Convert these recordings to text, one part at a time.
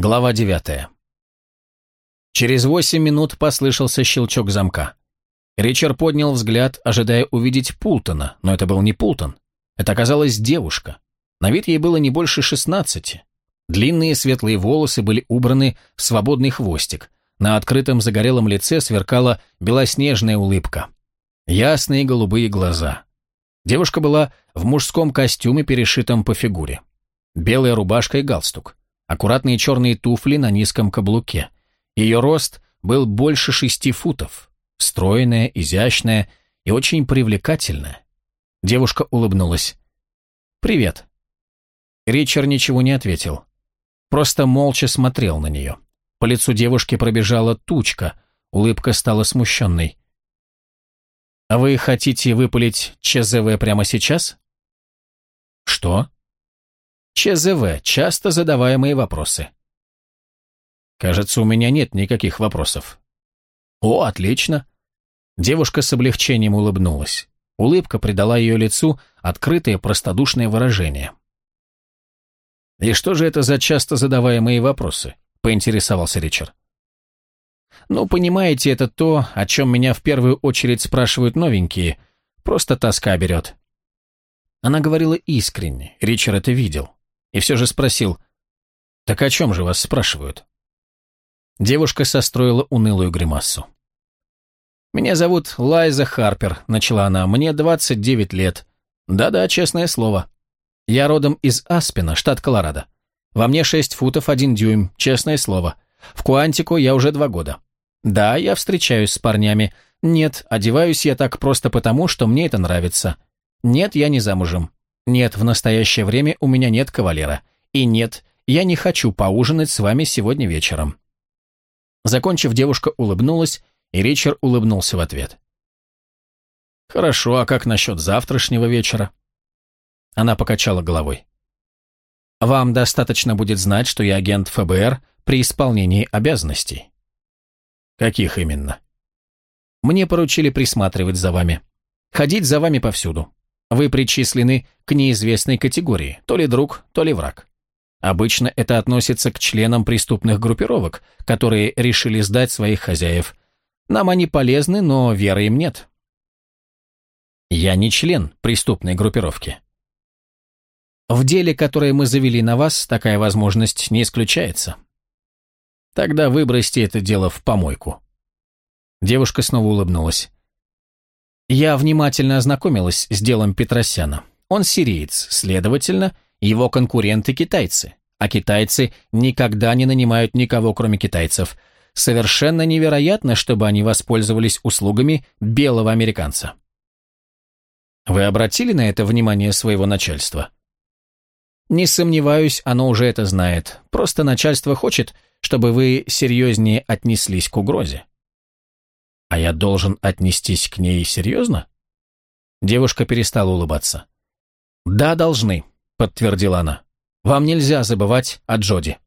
Глава девятая. Через восемь минут послышался щелчок замка. Ричард поднял взгляд, ожидая увидеть Пултона, но это был не Пултон. Это оказалась девушка. На вид ей было не больше шестнадцати. Длинные светлые волосы были убраны в свободный хвостик. На открытом загорелом лице сверкала белоснежная улыбка. Ясные голубые глаза. Девушка была в мужском костюме, перешитом по фигуре. Белая рубашка и галстук. Аккуратные черные туфли на низком каблуке. Ее рост был больше шести футов. Стройная, изящная и очень привлекательная. Девушка улыбнулась. «Привет». Ричард ничего не ответил. Просто молча смотрел на нее. По лицу девушки пробежала тучка, улыбка стала смущенной. «А вы хотите выпалить ЧЗВ прямо сейчас?» «Что?» «ЧЗВ. Часто задаваемые вопросы». «Кажется, у меня нет никаких вопросов». «О, отлично». Девушка с облегчением улыбнулась. Улыбка придала ее лицу открытое простодушное выражение. «И что же это за часто задаваемые вопросы?» — поинтересовался Ричард. Ну, понимаете, это то, о чем меня в первую очередь спрашивают новенькие. Просто тоска берет. Она говорила искренне, Ричард это видел. И все же спросил, «Так о чем же вас спрашивают?» Девушка состроила унылую гримасу. «Меня зовут Лайза Харпер», — начала она, — «мне 29 лет. Да-да, честное слово. Я родом из Аспина, штат Колорадо. Во мне 6 футов 1 дюйм, честное слово. В Куантико я уже два года. Да, я встречаюсь с парнями. Нет, одеваюсь я так просто потому, что мне это нравится. Нет, я не замужем. Нет, в настоящее время у меня нет кавалера. И нет, я не хочу поужинать с вами сегодня вечером». Закончив, девушка улыбнулась, и Ричард улыбнулся в ответ. «Хорошо, а как насчет завтрашнего вечера?» Она покачала головой. «Вам достаточно будет знать, что я агент ФБР при исполнении обязанностей». Каких именно? Мне поручили присматривать за вами. Ходить за вами повсюду. Вы причислены к неизвестной категории, то ли друг, то ли враг. Обычно это относится к членам преступных группировок, которые решили сдать своих хозяев. Нам они полезны, но веры им нет. Я не член преступной группировки. В деле, которое мы завели на вас, такая возможность не исключается. Тогда выбросьте это дело в помойку». Девушка снова улыбнулась. «Я внимательно ознакомилась с делом Петросяна. Он сириец, следовательно, его конкуренты китайцы. А китайцы никогда не нанимают никого, кроме китайцев. Совершенно невероятно, чтобы они воспользовались услугами белого американца». «Вы обратили на это внимание своего начальства?» «Не сомневаюсь, оно уже это знает. Просто начальство хочет, чтобы вы серьезнее отнеслись к угрозе. А я должен отнестись к ней серьезно? Девушка перестала улыбаться. Да, должны, подтвердила она. Вам нельзя забывать о Джоди.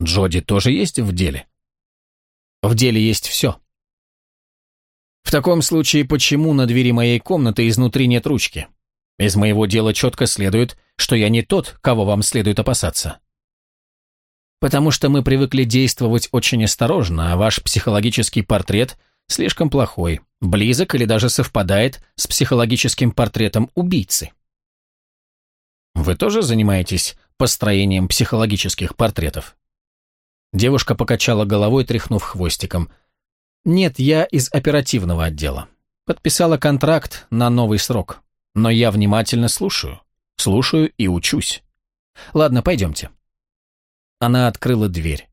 Джоди тоже есть в деле? В деле есть все. В таком случае, почему на двери моей комнаты изнутри нет ручки? Из моего дела четко следует, что я не тот, кого вам следует опасаться потому что мы привыкли действовать очень осторожно, а ваш психологический портрет слишком плохой, близок или даже совпадает с психологическим портретом убийцы. Вы тоже занимаетесь построением психологических портретов? Девушка покачала головой, тряхнув хвостиком. Нет, я из оперативного отдела. Подписала контракт на новый срок. Но я внимательно слушаю. Слушаю и учусь. Ладно, пойдемте. Она открыла дверь.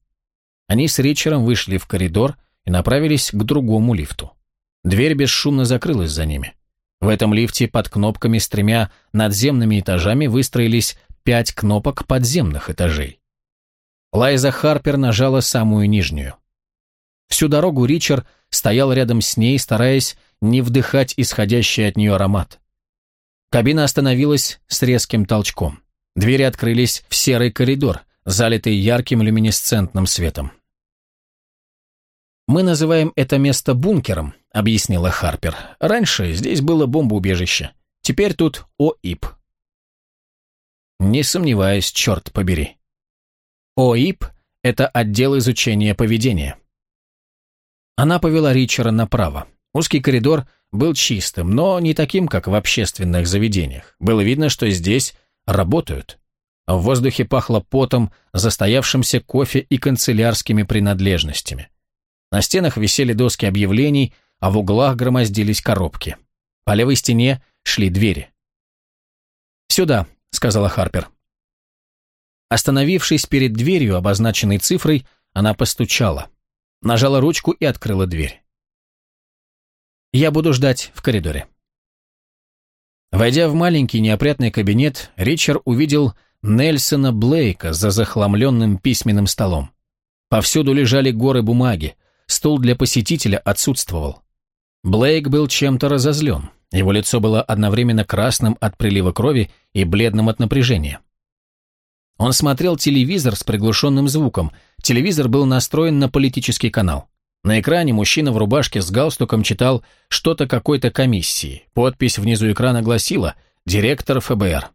Они с Ричером вышли в коридор и направились к другому лифту. Дверь бесшумно закрылась за ними. В этом лифте под кнопками с тремя надземными этажами выстроились пять кнопок подземных этажей. Лайза Харпер нажала самую нижнюю. Всю дорогу Ричард стоял рядом с ней, стараясь не вдыхать исходящий от нее аромат. Кабина остановилась с резким толчком. Двери открылись в серый коридор, залитый ярким люминесцентным светом. «Мы называем это место бункером», — объяснила Харпер. «Раньше здесь было бомбоубежище. Теперь тут ОИП». «Не сомневаюсь, черт побери». ОИП – это отдел изучения поведения. Она повела Ричера направо. Узкий коридор был чистым, но не таким, как в общественных заведениях. Было видно, что здесь работают. В воздухе пахло потом, застоявшимся кофе и канцелярскими принадлежностями. На стенах висели доски объявлений, а в углах громоздились коробки. По левой стене шли двери. «Сюда», — сказала Харпер. Остановившись перед дверью, обозначенной цифрой, она постучала. Нажала ручку и открыла дверь. «Я буду ждать в коридоре». Войдя в маленький неопрятный кабинет, Ричард увидел Нельсона Блейка за захламленным письменным столом. Повсюду лежали горы бумаги, стул для посетителя отсутствовал. Блейк был чем-то разозлен. Его лицо было одновременно красным от прилива крови и бледным от напряжения. Он смотрел телевизор с приглушенным звуком. Телевизор был настроен на политический канал. На экране мужчина в рубашке с галстуком читал что-то какой-то комиссии. Подпись внизу экрана гласила «Директор ФБР».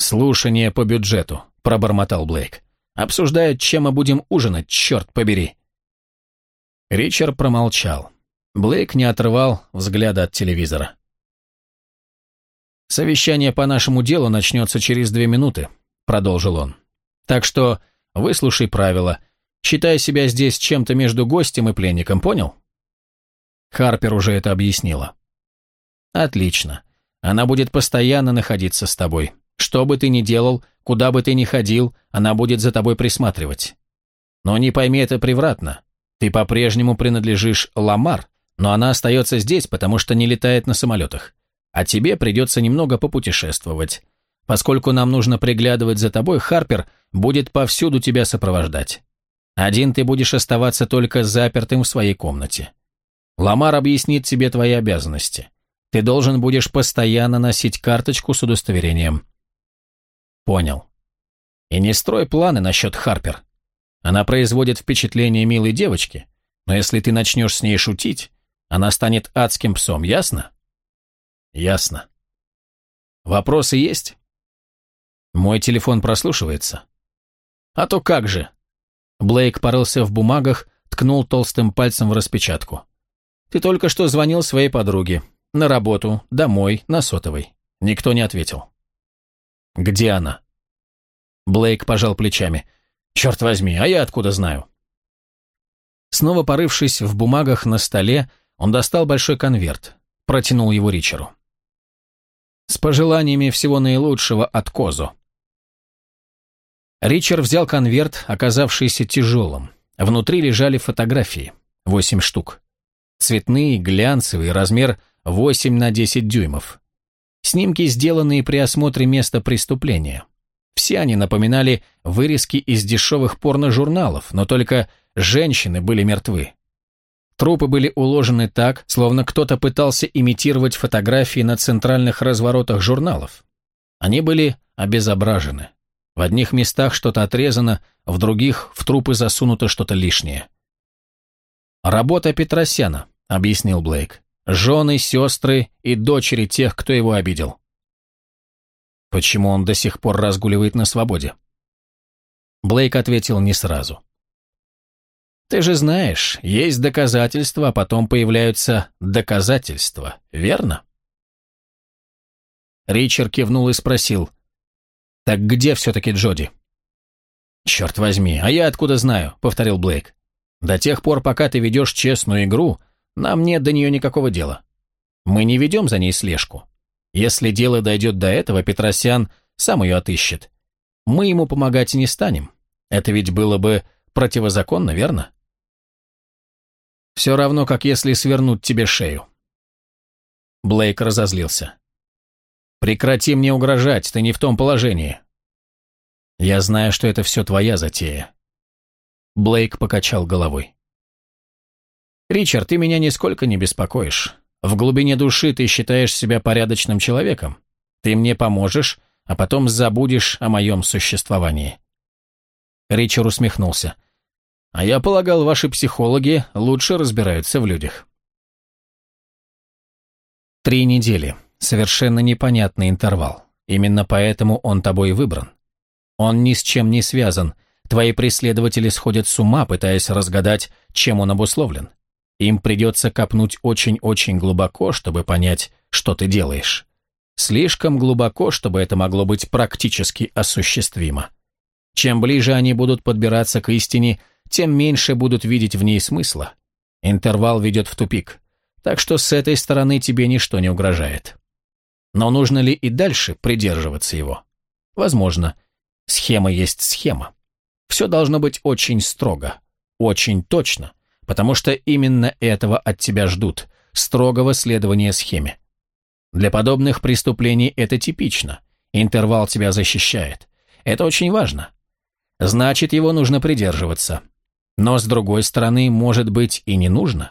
«Слушание по бюджету», — пробормотал Блейк. «Обсуждают, чем мы будем ужинать, черт побери». Ричард промолчал. Блейк не отрывал взгляда от телевизора. «Совещание по нашему делу начнется через две минуты», — продолжил он. «Так что выслушай правила. Считай себя здесь чем-то между гостем и пленником, понял?» Харпер уже это объяснила. «Отлично. Она будет постоянно находиться с тобой. Что бы ты ни делал, куда бы ты ни ходил, она будет за тобой присматривать. Но не пойми это превратно. Ты по-прежнему принадлежишь Ламар, но она остается здесь, потому что не летает на самолетах. А тебе придется немного попутешествовать. Поскольку нам нужно приглядывать за тобой, Харпер будет повсюду тебя сопровождать. Один ты будешь оставаться только запертым в своей комнате. Ламар объяснит тебе твои обязанности. Ты должен будешь постоянно носить карточку с удостоверением. Понял. И не строй планы насчет Харпер. Она производит впечатление милой девочки, но если ты начнешь с ней шутить, она станет адским псом, ясно? Ясно. Вопросы есть? Мой телефон прослушивается. А то как же? Блейк порылся в бумагах, ткнул толстым пальцем в распечатку. Ты только что звонил своей подруге. На работу, домой, на сотовой. Никто не ответил. Где она? Блейк пожал плечами. Черт возьми, а я откуда знаю? Снова порывшись в бумагах на столе, он достал большой конверт, протянул его Ричеру. «С пожеланиями всего наилучшего от Козу». Ричард взял конверт, оказавшийся тяжелым. Внутри лежали фотографии, восемь штук. Цветные, глянцевые, размер 8 на 10 дюймов. Снимки, сделанные при осмотре места преступления. Все они напоминали вырезки из дешевых порно-журналов, но только женщины были мертвы. Трупы были уложены так, словно кто-то пытался имитировать фотографии на центральных разворотах журналов. Они были обезображены. В одних местах что-то отрезано, в других в трупы засунуто что-то лишнее. «Работа Петросяна», — объяснил Блейк. «Жены, сестры и дочери тех, кто его обидел». Почему он до сих пор разгуливает на свободе? Блейк ответил не сразу. Ты же знаешь, есть доказательства, а потом появляются доказательства, верно? Ричард кивнул и спросил, «Так где все-таки Джоди?» «Черт возьми, а я откуда знаю?» — повторил Блейк. «До тех пор, пока ты ведешь честную игру, нам нет до нее никакого дела. Мы не ведем за ней слежку. Если дело дойдет до этого, Петросян сам ее отыщет. Мы ему помогать не станем. Это ведь было бы противозаконно, верно?» Все равно, как если свернуть тебе шею. Блейк разозлился. «Прекрати мне угрожать, ты не в том положении». «Я знаю, что это все твоя затея». Блейк покачал головой. «Ричард, ты меня нисколько не беспокоишь. В глубине души ты считаешь себя порядочным человеком. Ты мне поможешь, а потом забудешь о моем существовании». Ричард усмехнулся. А я полагал, ваши психологи лучше разбираются в людях. Три недели. Совершенно непонятный интервал. Именно поэтому он тобой выбран. Он ни с чем не связан. Твои преследователи сходят с ума, пытаясь разгадать, чем он обусловлен. Им придется копнуть очень-очень глубоко, чтобы понять, что ты делаешь. Слишком глубоко, чтобы это могло быть практически осуществимо. Чем ближе они будут подбираться к истине, тем меньше будут видеть в ней смысла. Интервал ведет в тупик, так что с этой стороны тебе ничто не угрожает. Но нужно ли и дальше придерживаться его? Возможно. Схема есть схема. Все должно быть очень строго, очень точно, потому что именно этого от тебя ждут, строгого следования схеме. Для подобных преступлений это типично. Интервал тебя защищает. Это очень важно. Значит, его нужно придерживаться. Но, с другой стороны, может быть и не нужно.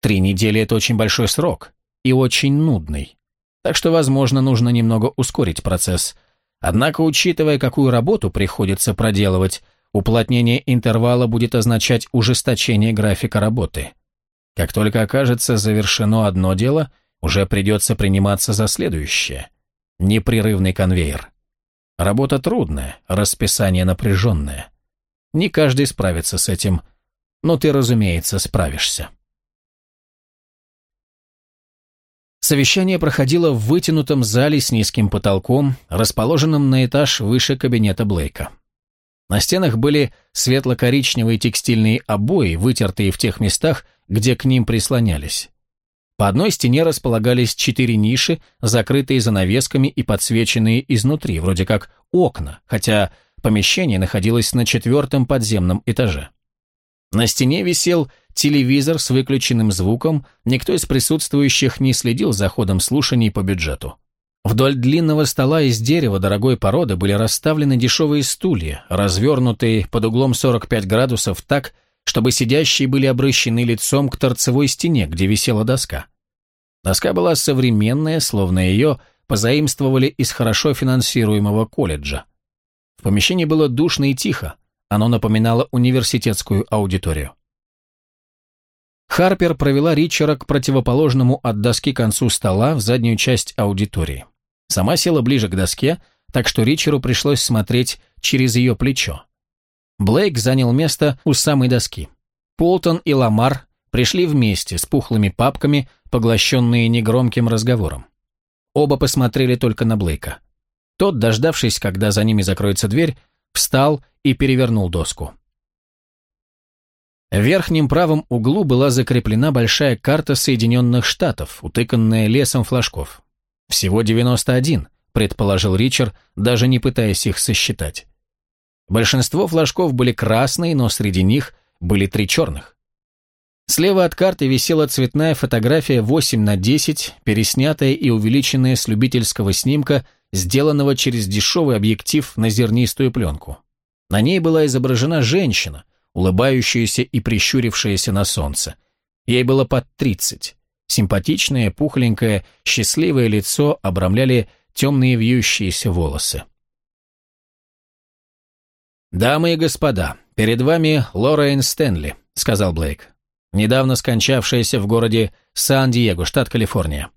Три недели – это очень большой срок и очень нудный. Так что, возможно, нужно немного ускорить процесс. Однако, учитывая, какую работу приходится проделывать, уплотнение интервала будет означать ужесточение графика работы. Как только окажется завершено одно дело, уже придется приниматься за следующее. Непрерывный конвейер. Работа трудная, расписание напряженное. Не каждый справится с этим, но ты, разумеется, справишься. Совещание проходило в вытянутом зале с низким потолком, расположенном на этаж выше кабинета Блейка. На стенах были светло-коричневые текстильные обои, вытертые в тех местах, где к ним прислонялись. По одной стене располагались четыре ниши, закрытые занавесками и подсвеченные изнутри, вроде как окна, хотя Помещение находилось на четвертом подземном этаже. На стене висел телевизор с выключенным звуком, никто из присутствующих не следил за ходом слушаний по бюджету. Вдоль длинного стола из дерева дорогой породы были расставлены дешевые стулья, развернутые под углом 45 градусов так, чтобы сидящие были обращены лицом к торцевой стене, где висела доска. Доска была современная, словно ее позаимствовали из хорошо финансируемого колледжа. В помещении было душно и тихо, оно напоминало университетскую аудиторию. Харпер провела Ричера к противоположному от доски концу стола в заднюю часть аудитории. Сама села ближе к доске, так что Ричеру пришлось смотреть через ее плечо. Блейк занял место у самой доски. Полтон и Ламар пришли вместе с пухлыми папками, поглощенные негромким разговором. Оба посмотрели только на Блейка. Тот, дождавшись, когда за ними закроется дверь, встал и перевернул доску. В верхнем правом углу была закреплена большая карта Соединенных Штатов, утыканная лесом флажков. Всего 91, предположил Ричард, даже не пытаясь их сосчитать. Большинство флажков были красные, но среди них были три черных. Слева от карты висела цветная фотография 8 на 10, переснятая и увеличенная с любительского снимка сделанного через дешевый объектив на зернистую пленку. На ней была изображена женщина, улыбающаяся и прищурившаяся на солнце. Ей было под тридцать. Симпатичное, пухленькое, счастливое лицо обрамляли темные вьющиеся волосы. «Дамы и господа, перед вами Лорен Стэнли», — сказал Блейк, недавно скончавшаяся в городе Сан-Диего, штат Калифорния.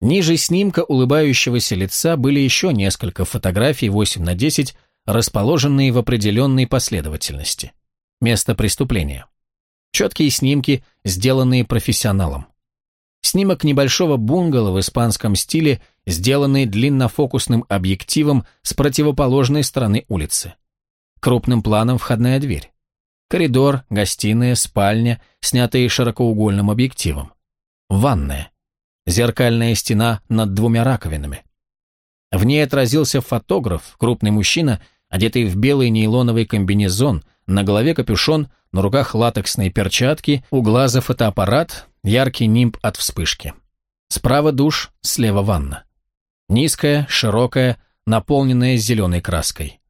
Ниже снимка улыбающегося лица были еще несколько фотографий 8 на 10, расположенные в определенной последовательности. Место преступления. Четкие снимки, сделанные профессионалом. Снимок небольшого бунгало в испанском стиле, сделанный длиннофокусным объективом с противоположной стороны улицы. Крупным планом входная дверь. Коридор, гостиная, спальня, снятые широкоугольным объективом. Ванная зеркальная стена над двумя раковинами. В ней отразился фотограф, крупный мужчина, одетый в белый нейлоновый комбинезон, на голове капюшон, на руках латексные перчатки, у глаза фотоаппарат, яркий нимб от вспышки. Справа душ, слева ванна. Низкая, широкая, наполненная зеленой краской.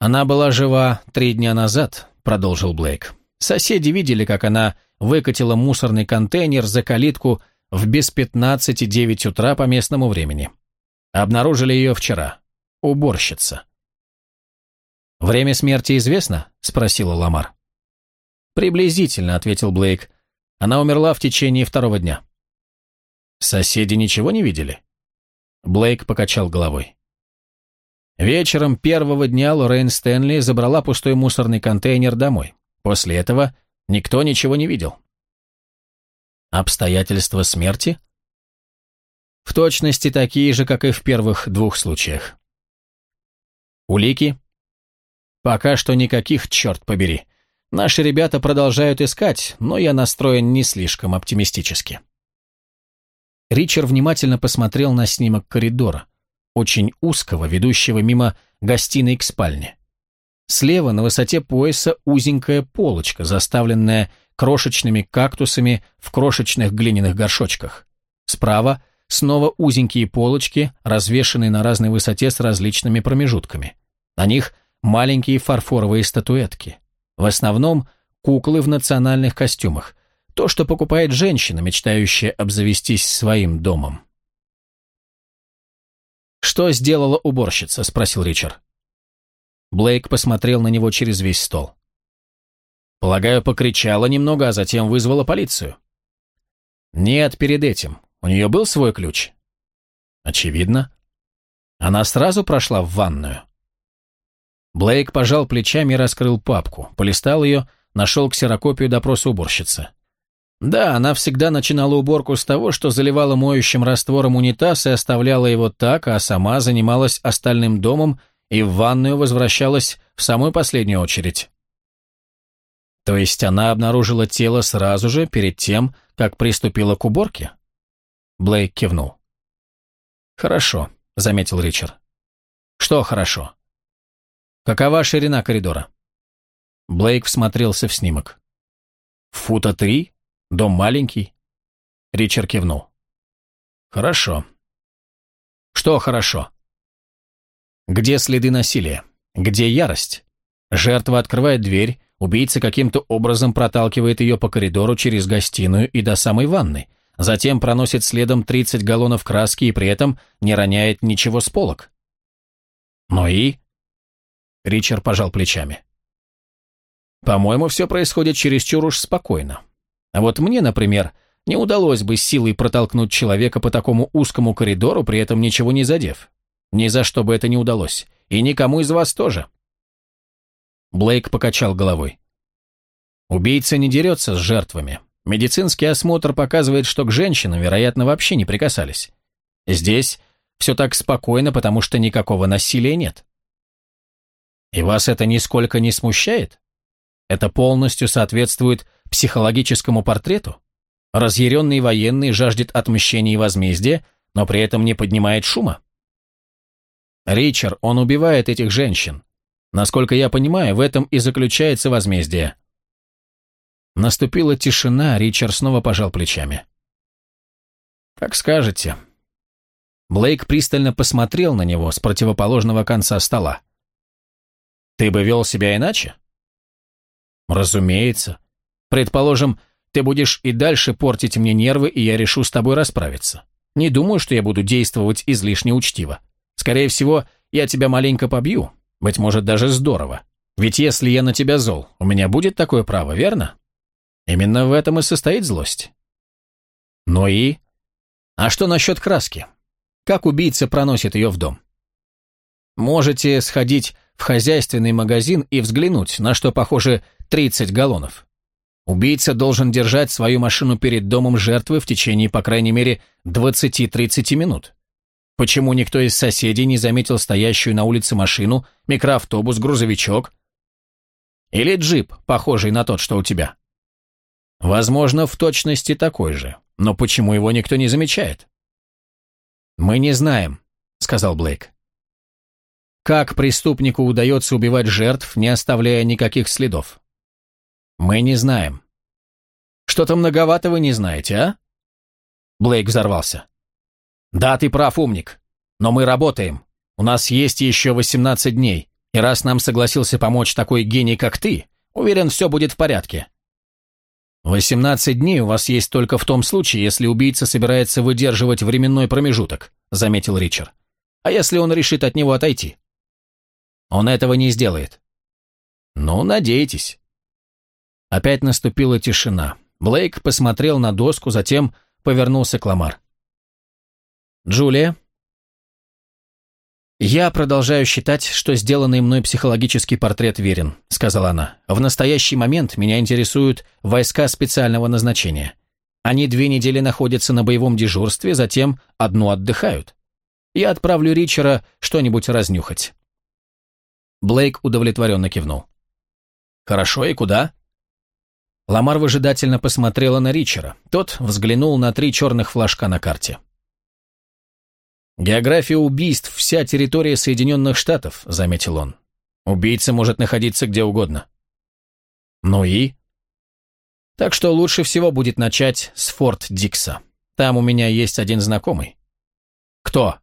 «Она была жива три дня назад», — продолжил Блейк. «Соседи видели, как она выкатила мусорный контейнер за калитку в без пятнадцати девять утра по местному времени. Обнаружили ее вчера. Уборщица. «Время смерти известно?» – спросила Ламар. «Приблизительно», – ответил Блейк. «Она умерла в течение второго дня». «Соседи ничего не видели?» Блейк покачал головой. Вечером первого дня Лоррейн Стэнли забрала пустой мусорный контейнер домой. После этого никто ничего не видел. Обстоятельства смерти? В точности такие же, как и в первых двух случаях. Улики? Пока что никаких, черт побери. Наши ребята продолжают искать, но я настроен не слишком оптимистически. Ричард внимательно посмотрел на снимок коридора, очень узкого, ведущего мимо гостиной к спальне. Слева на высоте пояса узенькая полочка, заставленная крошечными кактусами в крошечных глиняных горшочках. Справа снова узенькие полочки, развешанные на разной высоте с различными промежутками. На них маленькие фарфоровые статуэтки. В основном куклы в национальных костюмах. То, что покупает женщина, мечтающая обзавестись своим домом. «Что сделала уборщица?» – спросил Ричард. Блейк посмотрел на него через весь стол. Полагаю, покричала немного, а затем вызвала полицию. Нет, перед этим. У нее был свой ключ? Очевидно. Она сразу прошла в ванную. Блейк пожал плечами и раскрыл папку, полистал ее, нашел ксерокопию допроса уборщицы. Да, она всегда начинала уборку с того, что заливала моющим раствором унитаз и оставляла его так, а сама занималась остальным домом и в ванную возвращалась в самую последнюю очередь. То есть она обнаружила тело сразу же, перед тем, как приступила к уборке? Блейк кивнул. «Хорошо», — заметил Ричард. «Что хорошо?» Какова ширина коридора? Блейк всмотрелся в снимок. Фута три? Дом маленький? Ричард кивнул. Хорошо. Что хорошо? Где следы насилия? Где ярость? Жертва открывает дверь, убийца каким-то образом проталкивает ее по коридору через гостиную и до самой ванны, затем проносит следом 30 галлонов краски и при этом не роняет ничего с полок. Но и Ричард пожал плечами. «По-моему, все происходит чересчур уж спокойно. А вот мне, например, не удалось бы силой протолкнуть человека по такому узкому коридору, при этом ничего не задев. Ни за что бы это не удалось. И никому из вас тоже». Блейк покачал головой. «Убийца не дерется с жертвами. Медицинский осмотр показывает, что к женщинам, вероятно, вообще не прикасались. Здесь все так спокойно, потому что никакого насилия нет. И вас это нисколько не смущает? Это полностью соответствует психологическому портрету? Разъяренный военный жаждет отмщения и возмездия, но при этом не поднимает шума? Ричард, он убивает этих женщин. Насколько я понимаю, в этом и заключается возмездие. Наступила тишина, Ричард снова пожал плечами. «Как скажете». Блейк пристально посмотрел на него с противоположного конца стола. Ты бы вел себя иначе? Разумеется. Предположим, ты будешь и дальше портить мне нервы, и я решу с тобой расправиться. Не думаю, что я буду действовать излишне учтиво. Скорее всего, я тебя маленько побью. Быть может, даже здорово. Ведь если я на тебя зол, у меня будет такое право, верно? Именно в этом и состоит злость. Ну и? А что насчет краски? Как убийца проносит ее в дом? Можете сходить в хозяйственный магазин и взглянуть, на что похоже 30 галлонов. Убийца должен держать свою машину перед домом жертвы в течение, по крайней мере, 20-30 минут. Почему никто из соседей не заметил стоящую на улице машину, микроавтобус, грузовичок? Или джип, похожий на тот, что у тебя? Возможно, в точности такой же, но почему его никто не замечает? «Мы не знаем», — сказал Блейк. Как преступнику удается убивать жертв, не оставляя никаких следов? Мы не знаем. Что-то многовато вы не знаете, а? Блейк взорвался. Да, ты прав, умник. Но мы работаем. У нас есть еще 18 дней. И раз нам согласился помочь такой гений, как ты, уверен, все будет в порядке. 18 дней у вас есть только в том случае, если убийца собирается выдерживать временной промежуток, заметил Ричард. А если он решит от него отойти? Он этого не сделает. Ну, надейтесь. Опять наступила тишина. Блейк посмотрел на доску, затем повернулся к Ламар. «Джулия?» «Я продолжаю считать, что сделанный мной психологический портрет верен», — сказала она. «В настоящий момент меня интересуют войска специального назначения. Они две недели находятся на боевом дежурстве, затем одну отдыхают. Я отправлю Ричера что-нибудь разнюхать». Блейк удовлетворенно кивнул. «Хорошо, и куда?» Ламар выжидательно посмотрела на Ричера. Тот взглянул на три черных флажка на карте. «География убийств – вся территория Соединенных Штатов», – заметил он. «Убийца может находиться где угодно». «Ну и?» «Так что лучше всего будет начать с Форт Дикса. Там у меня есть один знакомый». «Кто?»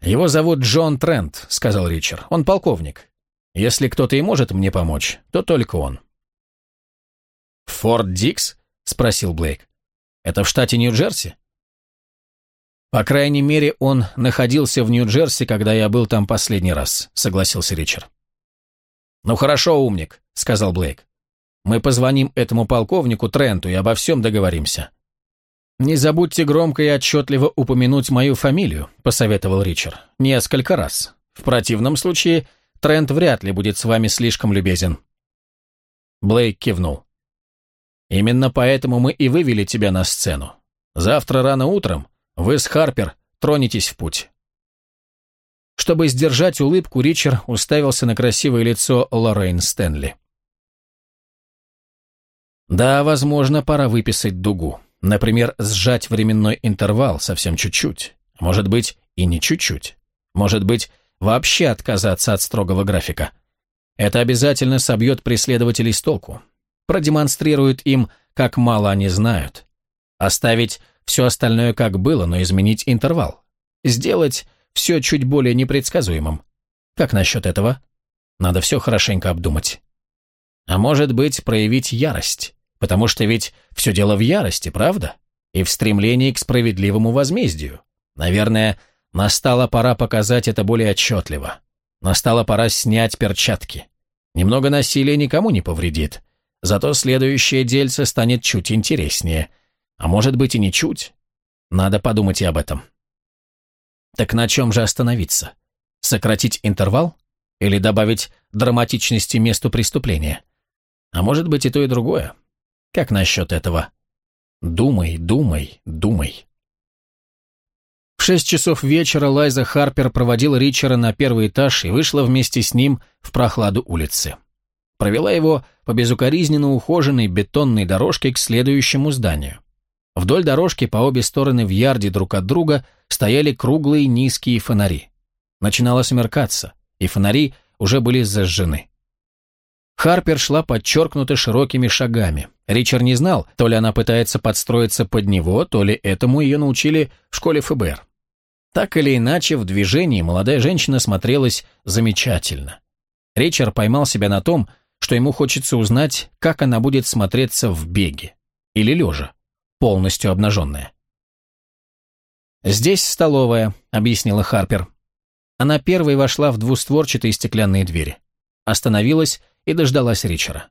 «Его зовут Джон Трент», — сказал Ричард. «Он полковник. Если кто-то и может мне помочь, то только он». «Форт Дикс?» — спросил Блейк. «Это в штате Нью-Джерси?» «По крайней мере, он находился в Нью-Джерси, когда я был там последний раз», — согласился Ричард. «Ну хорошо, умник», — сказал Блейк. «Мы позвоним этому полковнику Тренту и обо всем договоримся». «Не забудьте громко и отчетливо упомянуть мою фамилию», — посоветовал Ричард. «Несколько раз. В противном случае Трент вряд ли будет с вами слишком любезен». Блейк кивнул. «Именно поэтому мы и вывели тебя на сцену. Завтра рано утром вы с Харпер тронетесь в путь». Чтобы сдержать улыбку, Ричард уставился на красивое лицо Лоррейн Стэнли. «Да, возможно, пора выписать дугу. Например, сжать временной интервал совсем чуть-чуть. Может быть, и не чуть-чуть. Может быть, вообще отказаться от строгого графика. Это обязательно собьет преследователей с толку. Продемонстрирует им, как мало они знают. Оставить все остальное как было, но изменить интервал. Сделать все чуть более непредсказуемым. Как насчет этого? Надо все хорошенько обдумать. А может быть, проявить ярость, потому что ведь все дело в ярости, правда? И в стремлении к справедливому возмездию. Наверное, настала пора показать это более отчетливо. Настала пора снять перчатки. Немного насилия никому не повредит. Зато следующее дельце станет чуть интереснее. А может быть и не чуть. Надо подумать и об этом. Так на чем же остановиться? Сократить интервал? Или добавить драматичности месту преступления? А может быть и то, и другое? Как насчет этого? Думай, думай, думай. В шесть часов вечера Лайза Харпер проводила Ричера на первый этаж и вышла вместе с ним в прохладу улицы. Провела его по безукоризненно ухоженной бетонной дорожке к следующему зданию. Вдоль дорожки по обе стороны в ярде друг от друга стояли круглые низкие фонари. Начинало смеркаться, и фонари уже были зажжены. Харпер шла подчеркнуто широкими шагами. Ричард не знал, то ли она пытается подстроиться под него, то ли этому ее научили в школе ФБР. Так или иначе, в движении молодая женщина смотрелась замечательно. Ричард поймал себя на том, что ему хочется узнать, как она будет смотреться в беге или лежа полностью обнаженная. «Здесь столовая», — объяснила Харпер. Она первой вошла в двустворчатые стеклянные двери. Остановилась и дождалась Ричера.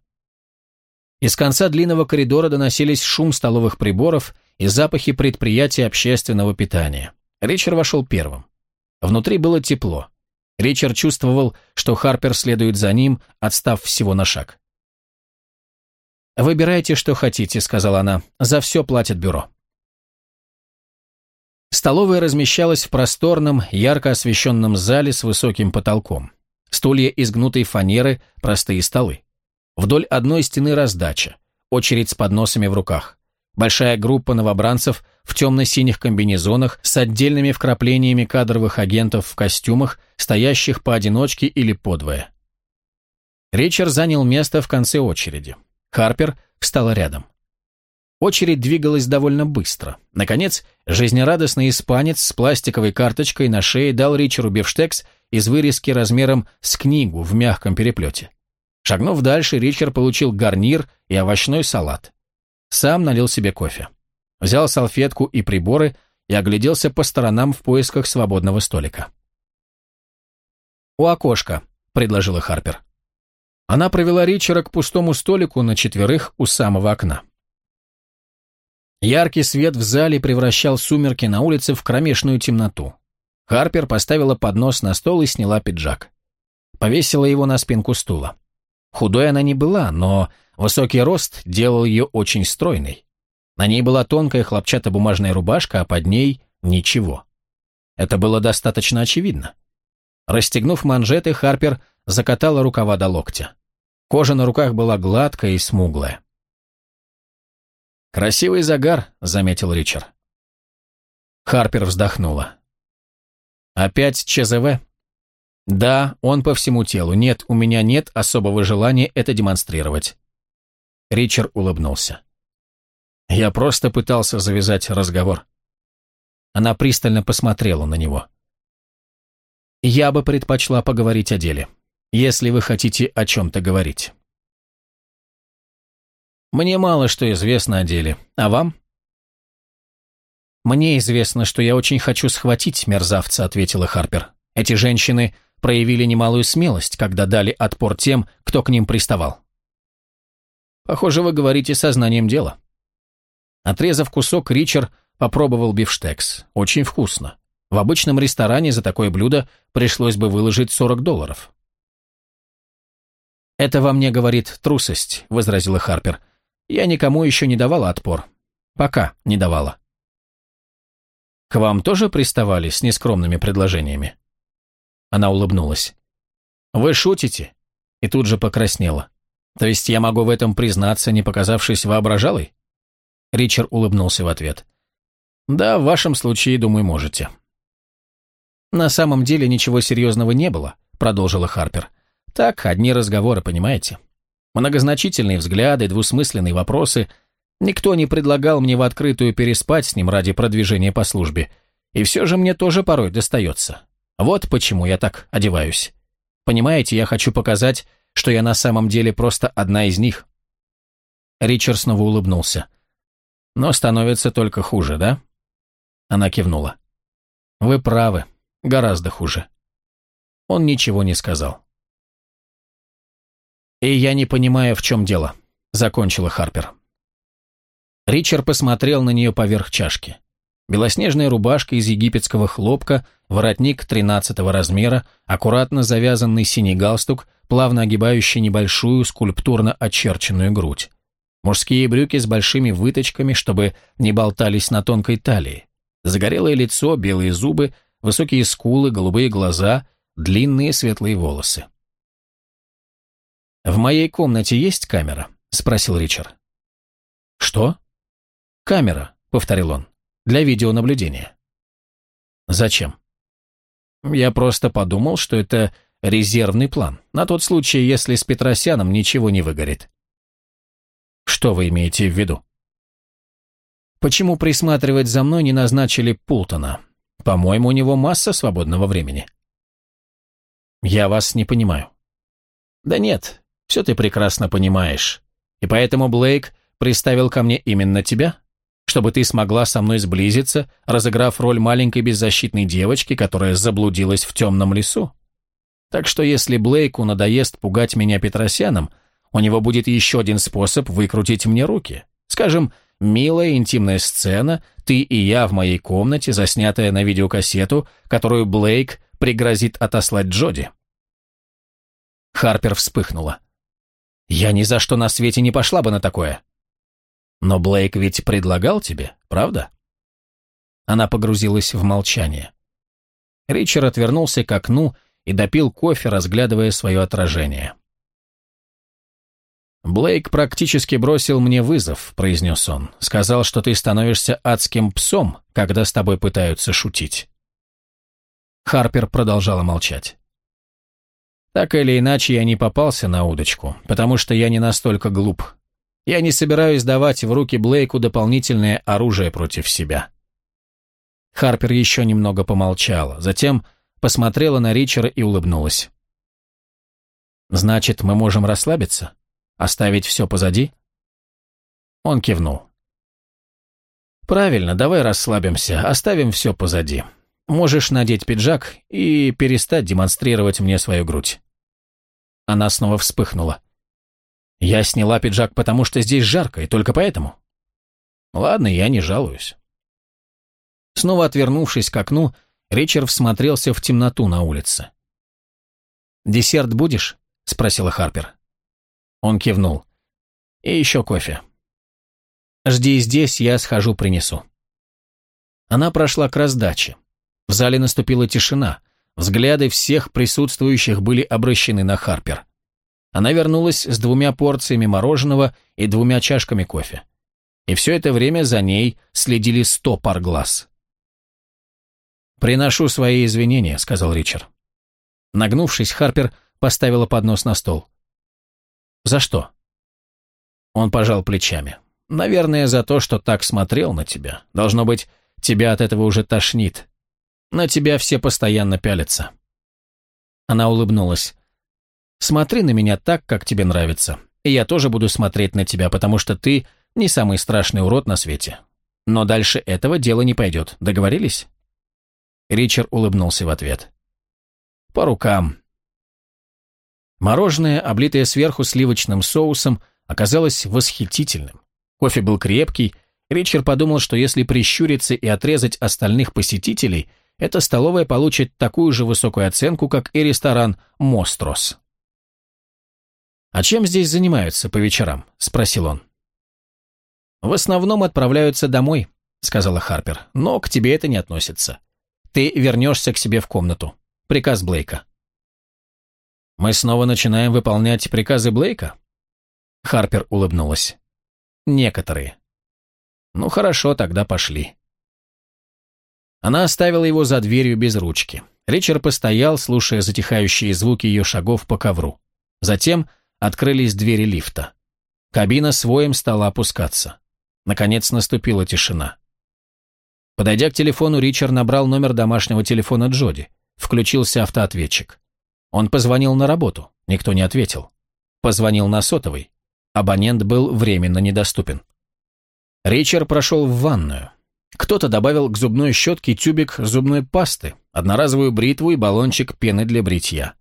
Из конца длинного коридора доносились шум столовых приборов и запахи предприятия общественного питания. Ричард вошел первым. Внутри было тепло. Ричард чувствовал, что Харпер следует за ним, отстав всего на шаг. «Выбирайте, что хотите», — сказала она. «За все платит бюро». Столовая размещалась в просторном, ярко освещенном зале с высоким потолком. Стулья из гнутой фанеры, простые столы. Вдоль одной стены раздача, очередь с подносами в руках. Большая группа новобранцев в темно-синих комбинезонах с отдельными вкраплениями кадровых агентов в костюмах, стоящих поодиночке или подвое. Ричард занял место в конце очереди. Харпер встала рядом. Очередь двигалась довольно быстро. Наконец, жизнерадостный испанец с пластиковой карточкой на шее дал Ричеру бифштекс из вырезки размером с книгу в мягком переплете. Шагнув дальше, Ричард получил гарнир и овощной салат. Сам налил себе кофе. Взял салфетку и приборы и огляделся по сторонам в поисках свободного столика. «У окошка», — предложила Харпер. Она провела Ричера к пустому столику на четверых у самого окна. Яркий свет в зале превращал сумерки на улице в кромешную темноту. Харпер поставила поднос на стол и сняла пиджак. Повесила его на спинку стула. Худой она не была, но высокий рост делал ее очень стройной. На ней была тонкая хлопчатобумажная рубашка, а под ней ничего. Это было достаточно очевидно. Расстегнув манжеты, Харпер закатала рукава до локтя. Кожа на руках была гладкая и смуглая. «Красивый загар», — заметил Ричард. Харпер вздохнула. «Опять ЧЗВ?» «Да, он по всему телу. Нет, у меня нет особого желания это демонстрировать». Ричард улыбнулся. «Я просто пытался завязать разговор». Она пристально посмотрела на него. «Я бы предпочла поговорить о деле, если вы хотите о чем-то говорить». «Мне мало что известно о деле. А вам?» «Мне известно, что я очень хочу схватить мерзавца», — ответила Харпер. «Эти женщины проявили немалую смелость, когда дали отпор тем, кто к ним приставал». «Похоже, вы говорите сознанием дела». Отрезав кусок, Ричард попробовал бифштекс. Очень вкусно. В обычном ресторане за такое блюдо пришлось бы выложить 40 долларов. «Это во мне говорит трусость», — возразила Харпер. «Я никому еще не давала отпор. Пока не давала». «К вам тоже приставали с нескромными предложениями?» Она улыбнулась. «Вы шутите?» И тут же покраснела. «То есть я могу в этом признаться, не показавшись воображалой?» Ричард улыбнулся в ответ. «Да, в вашем случае, думаю, можете». «На самом деле ничего серьезного не было», — продолжила Харпер. «Так, одни разговоры, понимаете? Многозначительные взгляды, двусмысленные вопросы. Никто не предлагал мне в открытую переспать с ним ради продвижения по службе. И все же мне тоже порой достается. Вот почему я так одеваюсь. Понимаете, я хочу показать, что я на самом деле просто одна из них». Ричард снова улыбнулся. «Но становится только хуже, да?» Она кивнула. «Вы правы, гораздо хуже». Он ничего не сказал. «И я не понимаю, в чем дело», — закончила Харпер. Ричард посмотрел на нее поверх чашки. Белоснежная рубашка из египетского хлопка, воротник тринадцатого размера, аккуратно завязанный синий галстук, плавно огибающий небольшую скульптурно очерченную грудь. Мужские брюки с большими выточками, чтобы не болтались на тонкой талии. Загорелое лицо, белые зубы, высокие скулы, голубые глаза, длинные светлые волосы. «В моей комнате есть камера?» — спросил Ричард. «Что?» «Камера», — повторил он для видеонаблюдения. Зачем? Я просто подумал, что это резервный план, на тот случай, если с Петросяном ничего не выгорит. Что вы имеете в виду? Почему присматривать за мной не назначили Пултона? По-моему, у него масса свободного времени. Я вас не понимаю. Да нет, все ты прекрасно понимаешь. И поэтому Блейк приставил ко мне именно тебя? чтобы ты смогла со мной сблизиться, разыграв роль маленькой беззащитной девочки, которая заблудилась в темном лесу? Так что если Блейку надоест пугать меня Петросяном, у него будет еще один способ выкрутить мне руки. Скажем, милая интимная сцена, ты и я в моей комнате, заснятая на видеокассету, которую Блейк пригрозит отослать Джоди. Харпер вспыхнула. «Я ни за что на свете не пошла бы на такое. Но Блейк ведь предлагал тебе, правда? Она погрузилась в молчание. Ричард отвернулся к окну и допил кофе, разглядывая свое отражение. «Блейк практически бросил мне вызов», — произнес он. «Сказал, что ты становишься адским псом, когда с тобой пытаются шутить». Харпер продолжала молчать. «Так или иначе, я не попался на удочку, потому что я не настолько глуп, я не собираюсь давать в руки Блейку дополнительное оружие против себя. Харпер еще немного помолчала, затем посмотрела на Ричера и улыбнулась. «Значит, мы можем расслабиться? Оставить все позади?» Он кивнул. «Правильно, давай расслабимся, оставим все позади. Можешь надеть пиджак и перестать демонстрировать мне свою грудь». Она снова вспыхнула. Я сняла пиджак, потому что здесь жарко, и только поэтому. Ладно, я не жалуюсь. Снова отвернувшись к окну, Ричард всмотрелся в темноту на улице. «Десерт будешь?» — спросила Харпер. Он кивнул. «И еще кофе». «Жди здесь, я схожу, принесу». Она прошла к раздаче. В зале наступила тишина. Взгляды всех присутствующих были обращены на Харпер. Она вернулась с двумя порциями мороженого и двумя чашками кофе. И все это время за ней следили сто пар глаз. «Приношу свои извинения», — сказал Ричард. Нагнувшись, Харпер поставила поднос на стол. «За что?» Он пожал плечами. «Наверное, за то, что так смотрел на тебя. Должно быть, тебя от этого уже тошнит. На тебя все постоянно пялятся». Она улыбнулась. «Смотри на меня так, как тебе нравится. И я тоже буду смотреть на тебя, потому что ты не самый страшный урод на свете. Но дальше этого дело не пойдет. Договорились?» Ричард улыбнулся в ответ. «По рукам». Мороженое, облитое сверху сливочным соусом, оказалось восхитительным. Кофе был крепкий. Ричард подумал, что если прищуриться и отрезать остальных посетителей, эта столовая получит такую же высокую оценку, как и ресторан «Мострос». «А чем здесь занимаются по вечерам?» – спросил он. «В основном отправляются домой», – сказала Харпер, – «но к тебе это не относится. Ты вернешься к себе в комнату. Приказ Блейка. Мы снова начинаем выполнять приказы Блейка? Харпер улыбнулась. Некоторые. Ну хорошо, тогда пошли. Она оставила его за дверью без ручки. Ричард постоял, слушая затихающие звуки ее шагов по ковру. Затем открылись двери лифта. Кабина своим стала опускаться. Наконец наступила тишина. Подойдя к телефону, Ричард набрал номер домашнего телефона Джоди. Включился автоответчик. Он позвонил на работу, никто не ответил. Позвонил на сотовый. Абонент был временно недоступен. Ричард прошел в ванную. Кто-то добавил к зубной щетке тюбик зубной пасты, одноразовую бритву и баллончик пены для бритья.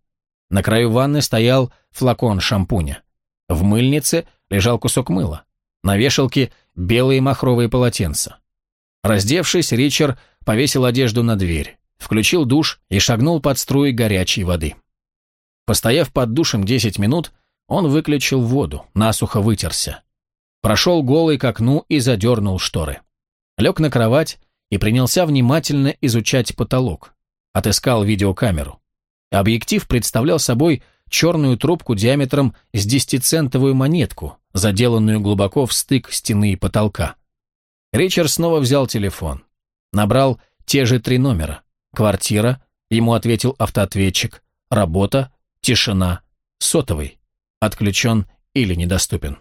На краю ванны стоял флакон шампуня. В мыльнице лежал кусок мыла. На вешалке белые махровые полотенца. Раздевшись, Ричард повесил одежду на дверь, включил душ и шагнул под струи горячей воды. Постояв под душем 10 минут, он выключил воду, насухо вытерся. Прошел голый к окну и задернул шторы. Лег на кровать и принялся внимательно изучать потолок. Отыскал видеокамеру. Объектив представлял собой черную трубку диаметром с десятицентовую монетку, заделанную глубоко в стык стены и потолка. Ричард снова взял телефон. Набрал те же три номера. Квартира, ему ответил автоответчик. Работа, тишина, сотовый. Отключен или недоступен.